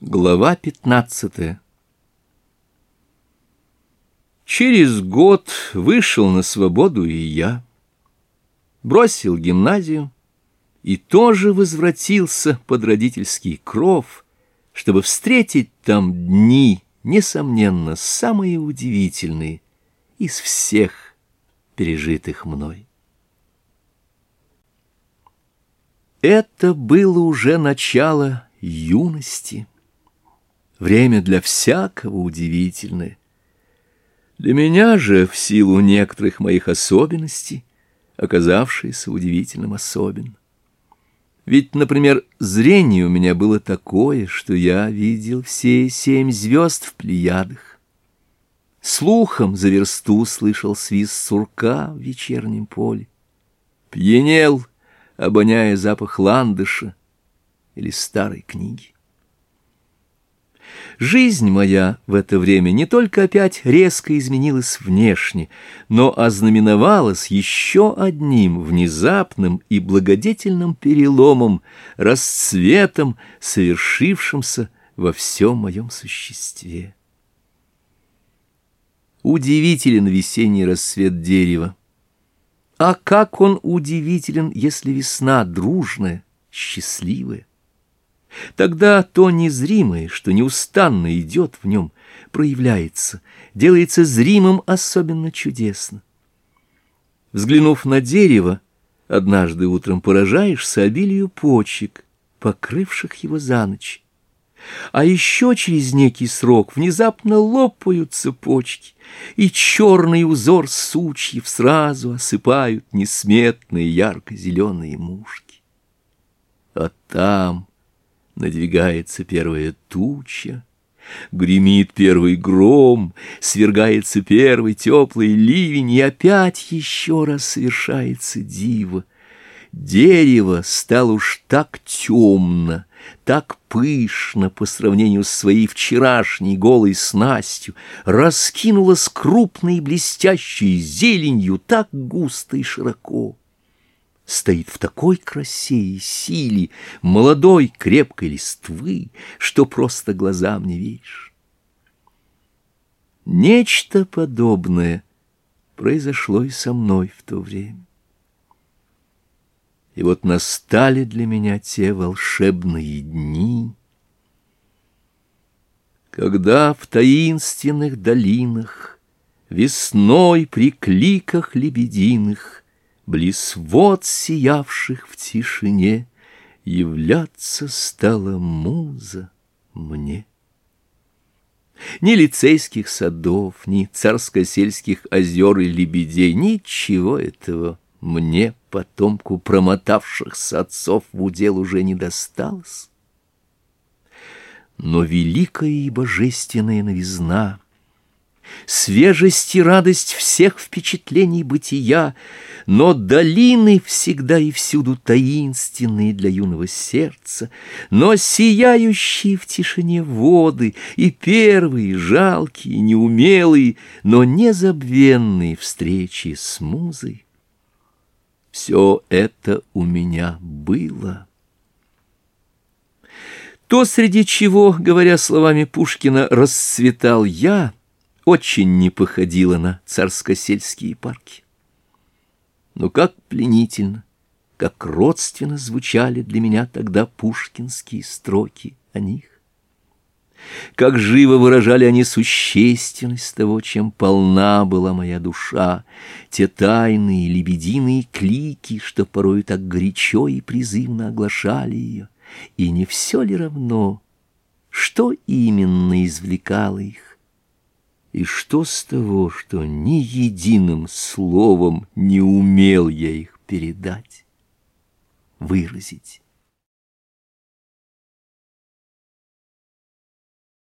Глава 15 Через год вышел на свободу и я. Бросил гимназию и тоже возвратился под родительский кров, чтобы встретить там дни, несомненно, самые удивительные из всех пережитых мной. Это было уже начало юности. Время для всякого удивительное. Для меня же, в силу некоторых моих особенностей, оказавшееся удивительным особенно. Ведь, например, зрение у меня было такое, что я видел все семь звезд в плеядах. Слухом за версту слышал свист сурка в вечернем поле. Пьянел, обоняя запах ландыша или старой книги. Жизнь моя в это время не только опять резко изменилась внешне, но ознаменовалась еще одним внезапным и благодетельным переломом, расцветом, совершившимся во всем моем существе. Удивителен весенний рассвет дерева. А как он удивителен, если весна дружная, счастливая. Тогда то незримое, что неустанно идет в нем, проявляется, делается зримым особенно чудесно. Взглянув на дерево, однажды утром поражаешься обилию почек, покрывших его за ночь. А еще через некий срок внезапно лопаются почки, и черный узор сучьев сразу осыпают несметные ярко-зеленые мушки. А там надвигается первая туча, Гремит первый гром, свергается первый теплый ливень, и опять еще раз совершается диво. Дерево стало уж так темно, так пышно по сравнению с своей вчерашней голой снастью, раскинулось крупной блестящей зеленью так густо и широко стоит в такой красе и силе молодой крепкой листвы, что просто глазам не видишь. Нечто подобное произошло и со мной в то время. И вот настали для меня те волшебные дни, когда в таинственных долинах, весной при кликах лебединых — Близ вод сиявших в тишине Являться стала муза мне. Ни лицейских садов, ни царско-сельских озер и лебедей, Ничего этого мне, потомку промотавшихся отцов, В удел уже не досталось. Но великая и божественная новизна — свежесть и радость всех впечатлений бытия, но долины всегда и всюду таинственные для юного сердца, но сияющие в тишине воды и первые жалкие, неумелые, но незабвенные встречи с музой. Все это у меня было. То, среди чего, говоря словами Пушкина, расцветал я — очень не походила на царско-сельские парки. Но как пленительно, как родственно звучали для меня тогда пушкинские строки о них. Как живо выражали они существенность того, чем полна была моя душа, те тайные лебединые клики, что порой так горячо и призывно оглашали ее. И не все ли равно, что именно извлекало их? И что с того, что ни единым словом не умел я их передать, выразить?